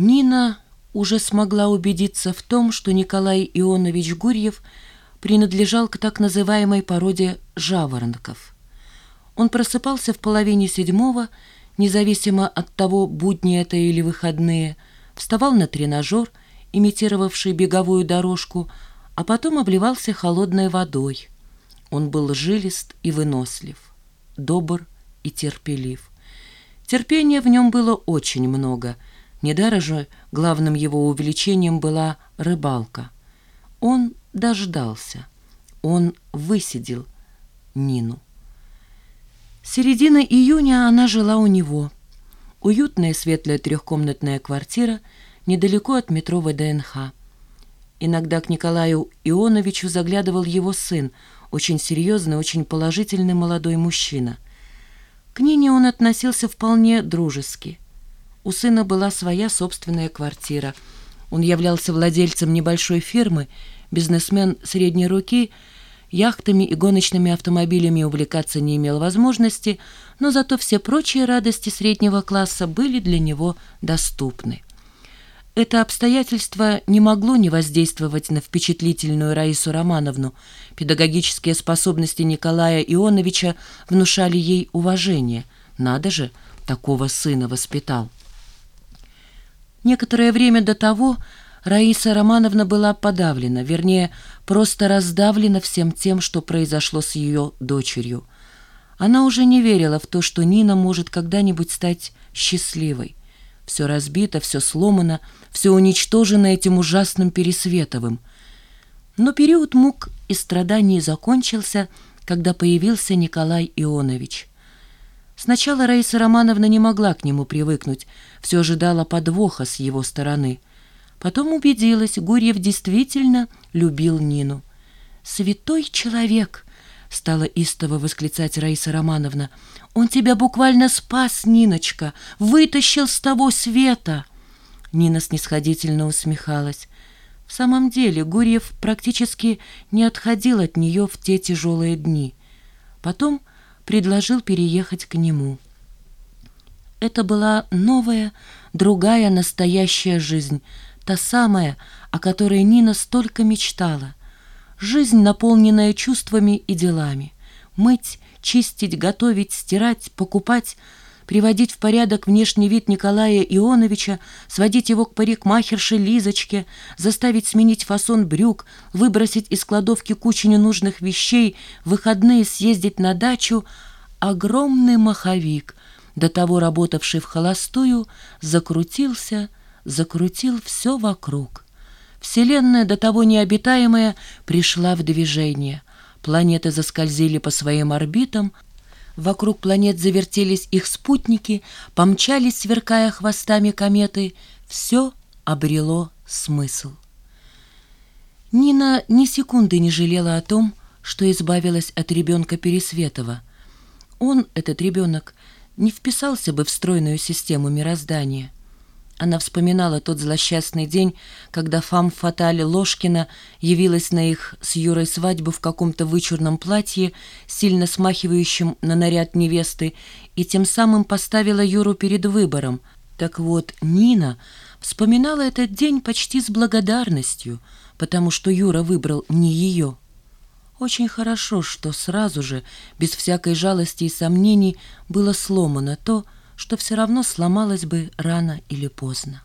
Нина уже смогла убедиться в том, что Николай Ионович Гурьев принадлежал к так называемой породе жаворонков. Он просыпался в половине седьмого, независимо от того, будни это или выходные, вставал на тренажер, имитировавший беговую дорожку, а потом обливался холодной водой. Он был жилист и вынослив, добр и терпелив. Терпения в нем было очень много — Недаром же главным его увлечением была рыбалка. Он дождался. Он высидел Нину. Середина июня она жила у него. Уютная светлая трехкомнатная квартира недалеко от метро ВДНХ. Иногда к Николаю Ионовичу заглядывал его сын, очень серьезный, очень положительный молодой мужчина. К Нине он относился вполне дружески – у сына была своя собственная квартира. Он являлся владельцем небольшой фирмы, бизнесмен средней руки, яхтами и гоночными автомобилями увлекаться не имел возможности, но зато все прочие радости среднего класса были для него доступны. Это обстоятельство не могло не воздействовать на впечатлительную Раису Романовну. Педагогические способности Николая Ионовича внушали ей уважение. Надо же, такого сына воспитал. Некоторое время до того Раиса Романовна была подавлена, вернее, просто раздавлена всем тем, что произошло с ее дочерью. Она уже не верила в то, что Нина может когда-нибудь стать счастливой. Все разбито, все сломано, все уничтожено этим ужасным Пересветовым. Но период мук и страданий закончился, когда появился Николай Ионович. Сначала Раиса Романовна не могла к нему привыкнуть, все ожидала подвоха с его стороны. Потом убедилась, Гурьев действительно любил Нину. «Святой человек!» — стала истово восклицать Раиса Романовна. «Он тебя буквально спас, Ниночка, вытащил с того света!» Нина снисходительно усмехалась. В самом деле Гурьев практически не отходил от нее в те тяжелые дни. Потом предложил переехать к нему. Это была новая, другая настоящая жизнь, та самая, о которой Нина столько мечтала. Жизнь, наполненная чувствами и делами. Мыть, чистить, готовить, стирать, покупать — приводить в порядок внешний вид Николая Ионовича, сводить его к парикмахерше Лизочке, заставить сменить фасон брюк, выбросить из кладовки кучу ненужных вещей, в выходные съездить на дачу, огромный маховик, до того работавший в холостую, закрутился, закрутил все вокруг. Вселенная, до того необитаемая, пришла в движение. Планеты заскользили по своим орбитам, Вокруг планет завертелись их спутники, помчались, сверкая хвостами кометы. Все обрело смысл. Нина ни секунды не жалела о том, что избавилась от ребенка Пересветова. Он, этот ребенок, не вписался бы в стройную систему мироздания. Она вспоминала тот злосчастный день, когда фам Фатали Ложкина явилась на их с Юрой свадьбу в каком-то вычурном платье, сильно смахивающем на наряд невесты, и тем самым поставила Юру перед выбором. Так вот, Нина вспоминала этот день почти с благодарностью, потому что Юра выбрал не ее. Очень хорошо, что сразу же, без всякой жалости и сомнений, было сломано то, что все равно сломалось бы рано или поздно.